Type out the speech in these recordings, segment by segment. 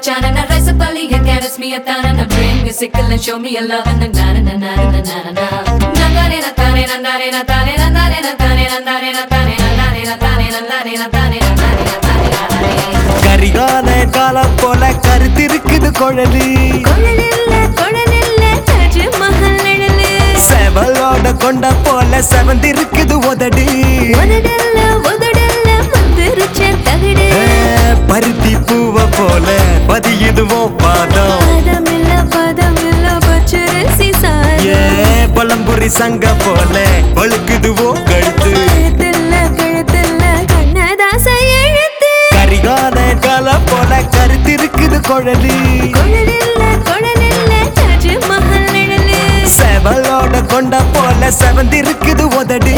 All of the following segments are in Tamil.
beloved Machan and I rise up early and caress me a tan and I bring me sickle and show me a love and na na na na na na na na Nandare na tane nandare na tane nandare na tane nandare na tane nandare na tane nandare na tane nandare na tane nandare Karikala காலம் போல கருத்திருக்குது குழலி கொழலில்ல கொழலில்ல தாஜ்மஹல் நிழலு செவலோட கொண்ட போல செவந்திருக்குது உதடி உதடல்ல பருத்தி பூவ போல பதியுதுவோம் பாதம். பழம்புரி சங்க போல பழுக்குதுவோ கழுத்து. கரிகால கால போல கருத்து இருக்குது குழலு செவலோட கொண்ட போல செவந்திருக்குது உதடு.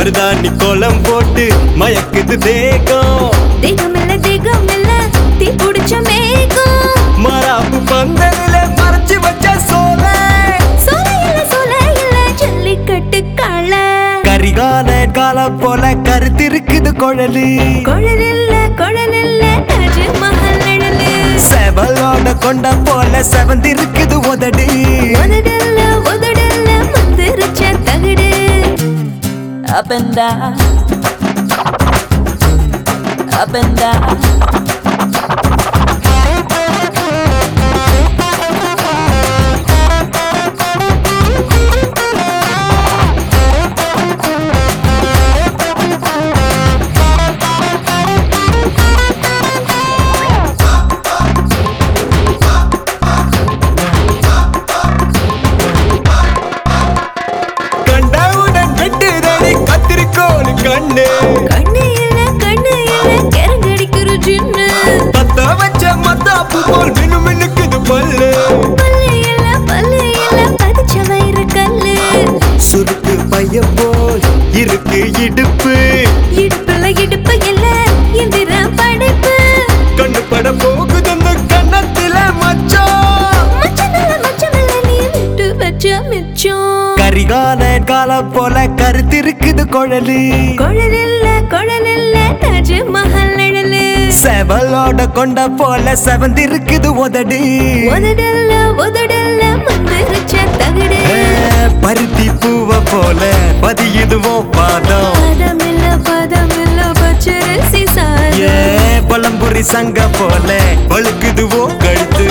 மருதாணி கோலம் போட்டு மயக்குது தேகம். தேகமில்ல தேகமில்ல தீ புடிச்ச மேகம். மராப்பு பந்தலில மறைச்சு வச்ச சோல. சோலையில சோலையில ஜல்லிக்கட்டு காள. கரிகால காலம் போல கருத்திருக்குது குழலி. குழலில்ல குழலில்ல தாஜ்மஹல் நிழலு. செவலோட கொண்ட போல செவந்திருக்குது உதடி. உதடல்ல உதடல்ல மந்திரிச்ச தகடு. Up and down, up and down. இடுப்பு. இடுப்புல இடுப்பு இல்ல எந்திர படைப்பு. கண்ணு பட போகுது அந்த கண்ணத்தில மிச்சம். கரிகால காலம் போல கருத்திருக்குது குழலி. குழலில்ல குழலில்ல தாஜ்மஹல் நிழலு. செவலோட கொண்ட போல செவந்திருக்குது உதடி. உதடல்ல உதடல்ல மந்திரிச்ச தகடு. பருத்தி பூவ போல பதியுதுவோ பாதம் சங்க போல பழுக்குதுவோ கழுத்து.